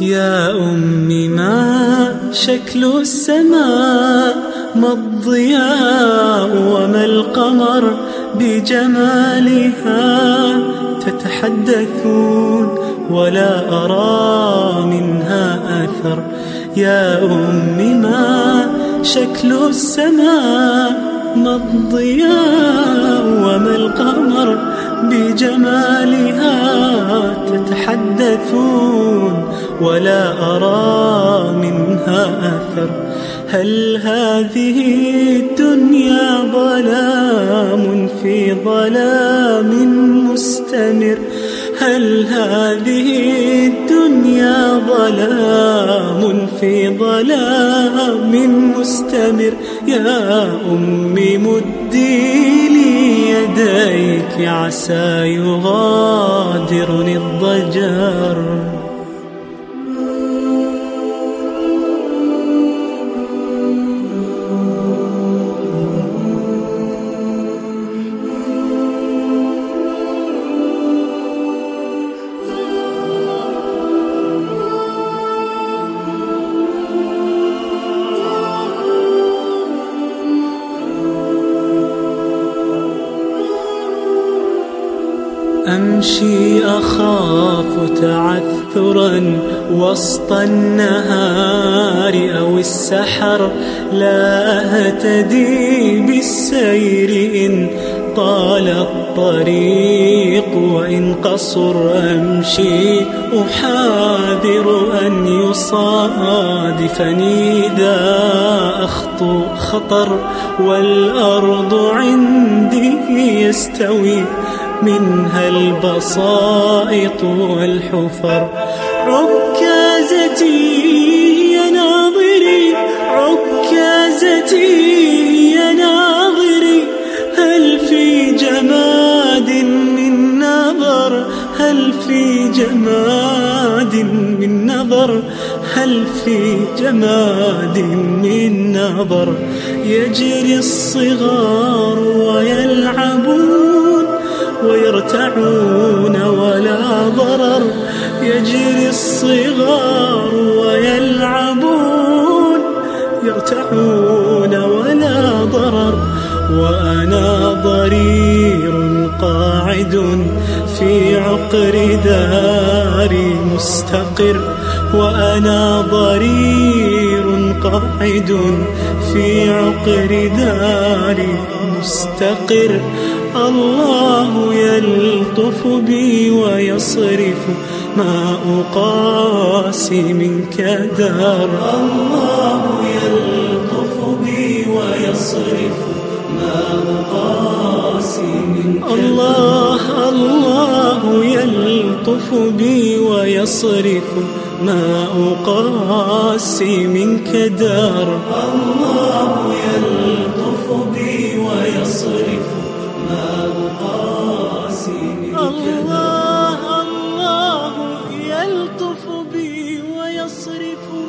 يا أم ما شكل السماء ما الضياء وما القمر بجمالها تتحدثون ولا أرى منها أثر. يا أم ما شكل السماء ما الضياء وما القمر بجمالها تتحدثون ولا أرى منها أثر. هل هذه الدنيا ظلام في ظلام مستمر؟ هل هذه الدنيا ظلام في ظلام مستمر؟ يا أمي مدي لي يديك عسى يغادرني الضجر. أمشي أخاف تعثرا وسط النهار أو السحر. لا أهتدي بالسير إن طال الطريق وإن قصر أمشي أحاذر أن يصادفني ذا أخطو خطر. والأرض عندي يستوي منها البسائط والحفر. عكازتي يا ناظري عكازتي يا ناظري هل في جماد من نظر؟ هل في جماد من نظر؟ هل في جماد من نظر؟ يجري الصغار ويلعبون يجري الصغار ويلعبون يرتعون ولا ضرر. وأنا ضرير قاعد في عقر داري مستقر. وأنا ضرير قاعد في عقر داري مستقر. الله يلطف بي ويصرف ما أقاسي منك دار. الله يلطف بي ويصرف ما أقاسي منك الله الله يلطف يلطف بي ويصرف ما أقاسي منك دار. الله يلطف بي ويصرف ما أقاسي منك الله الله يلطف بي ويصرف ما